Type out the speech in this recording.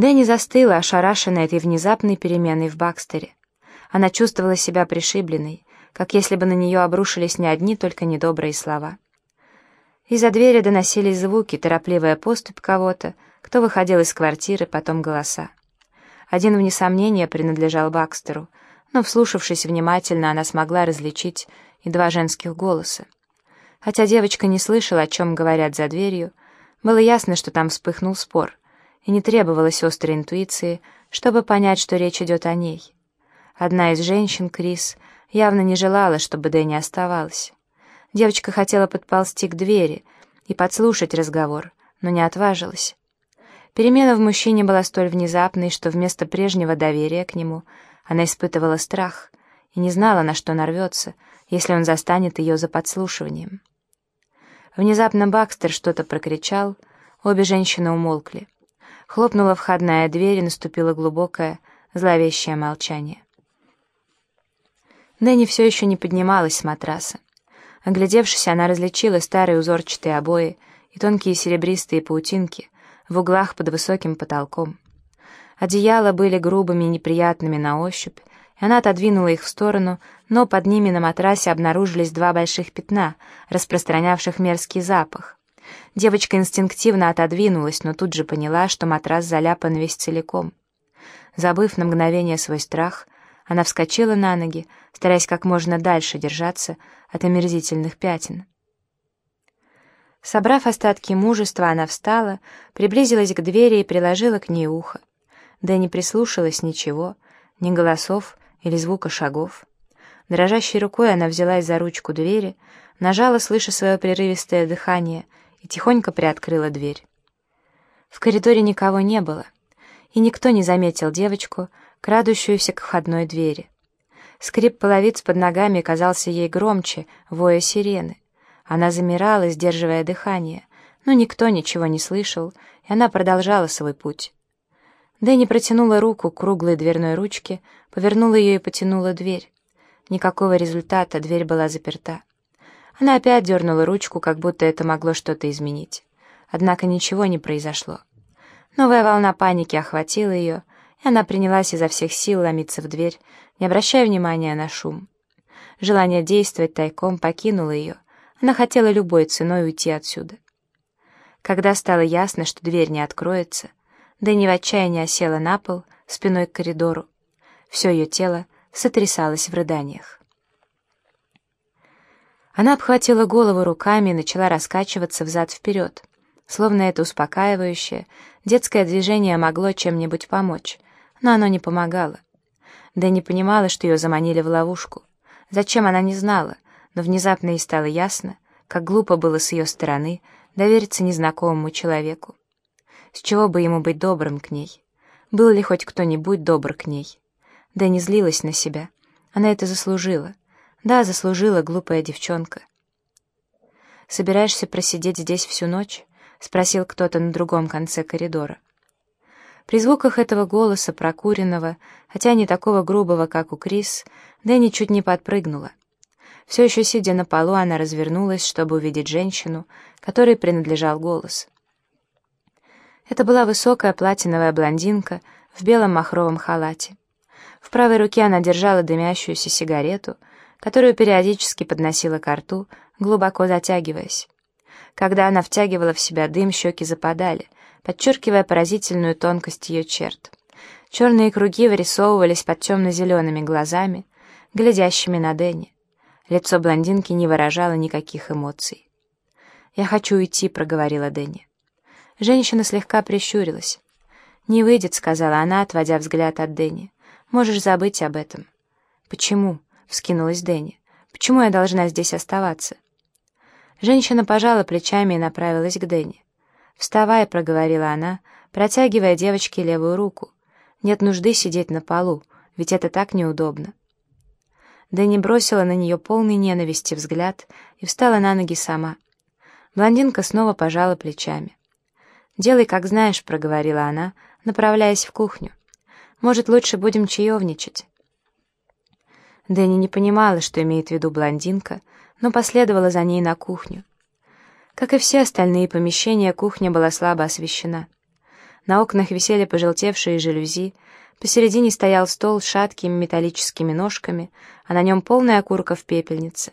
Дэнни застыла, ошарашенная этой внезапной переменой в Бакстере. Она чувствовала себя пришибленной, как если бы на нее обрушились не одни только недобрые слова. Из-за двери доносились звуки, торопливая поступь кого-то, кто выходил из квартиры, потом голоса. Один, вне сомнения, принадлежал Бакстеру, но, вслушавшись внимательно, она смогла различить и два женских голоса. Хотя девочка не слышала, о чем говорят за дверью, было ясно, что там вспыхнул спор, и не требовалось острой интуиции, чтобы понять, что речь идет о ней. Одна из женщин, Крис, явно не желала, чтобы Дэнни оставалась. Девочка хотела подползти к двери и подслушать разговор, но не отважилась. Перемена в мужчине была столь внезапной, что вместо прежнего доверия к нему она испытывала страх и не знала, на что нарвется, если он застанет ее за подслушиванием. Внезапно Бакстер что-то прокричал, обе женщины умолкли. Хлопнула входная дверь и наступило глубокое, зловещее молчание. Дэнни все еще не поднималась с матраса. Оглядевшись, она различила старые узорчатые обои и тонкие серебристые паутинки в углах под высоким потолком. Одеяла были грубыми и неприятными на ощупь, и она отодвинула их в сторону, но под ними на матрасе обнаружились два больших пятна, распространявших мерзкий запах. Девочка инстинктивно отодвинулась, но тут же поняла, что матрас заляпан весь целиком. Забыв на мгновение свой страх, она вскочила на ноги, стараясь как можно дальше держаться от омерзительных пятен. Собрав остатки мужества, она встала, приблизилась к двери и приложила к ней ухо. Да не прислушалась ничего, ни голосов, или звука шагов. Дрожащей рукой она взялась за ручку двери, нажала, слыша свое прерывистое дыхание, тихонько приоткрыла дверь. В коридоре никого не было, и никто не заметил девочку, крадущуюся к входной двери. Скрип половиц под ногами казался ей громче, воя сирены. Она замирала, сдерживая дыхание, но никто ничего не слышал, и она продолжала свой путь. Дэнни протянула руку к круглой дверной ручке, повернула ее и потянула дверь. Никакого результата, дверь была заперта. Она опять дернула ручку, как будто это могло что-то изменить. Однако ничего не произошло. Новая волна паники охватила ее, и она принялась изо всех сил ломиться в дверь, не обращая внимания на шум. Желание действовать тайком покинуло ее. Она хотела любой ценой уйти отсюда. Когда стало ясно, что дверь не откроется, Дэнни в отчаянии осела на пол, спиной к коридору. Все ее тело сотрясалось в рыданиях. Она обхватила голову руками и начала раскачиваться взад-вперед. Словно это успокаивающее, детское движение могло чем-нибудь помочь, но оно не помогало. Дэнни понимала, что ее заманили в ловушку. Зачем она не знала, но внезапно ей стало ясно, как глупо было с ее стороны довериться незнакомому человеку. С чего бы ему быть добрым к ней? Был ли хоть кто-нибудь добр к ней? Не злилась на себя. Она это заслужила. Да, заслужила глупая девчонка. «Собираешься просидеть здесь всю ночь?» — спросил кто-то на другом конце коридора. При звуках этого голоса, прокуренного, хотя не такого грубого, как у Крис, Дэнни чуть не подпрыгнула. Все еще сидя на полу, она развернулась, чтобы увидеть женщину, которой принадлежал голос — это была высокая платиновая блондинка в белом махровом халате. В правой руке она держала дымящуюся сигарету, которую периодически подносила к рту, глубоко затягиваясь. Когда она втягивала в себя дым, щеки западали, подчеркивая поразительную тонкость ее черт. Черные круги вырисовывались под темно-зелеными глазами, глядящими на Дэнни. Лицо блондинки не выражало никаких эмоций. «Я хочу уйти», — проговорила Дэнни. Женщина слегка прищурилась. «Не выйдет», — сказала она, отводя взгляд от Дэнни. «Можешь забыть об этом». «Почему?» — вскинулась Дэнни. «Почему я должна здесь оставаться?» Женщина пожала плечами и направилась к Дэнни. «Вставай», — проговорила она, протягивая девочке левую руку. «Нет нужды сидеть на полу, ведь это так неудобно». Дэнни бросила на нее полный ненависти взгляд и встала на ноги сама. Блондинка снова пожала плечами. «Делай, как знаешь», — проговорила она, направляясь в кухню. «Может, лучше будем чаевничать?» Дэнни не понимала, что имеет в виду блондинка, но последовала за ней на кухню. Как и все остальные помещения, кухня была слабо освещена. На окнах висели пожелтевшие жалюзи, посередине стоял стол с шаткими металлическими ножками, а на нем полная окурка в пепельнице.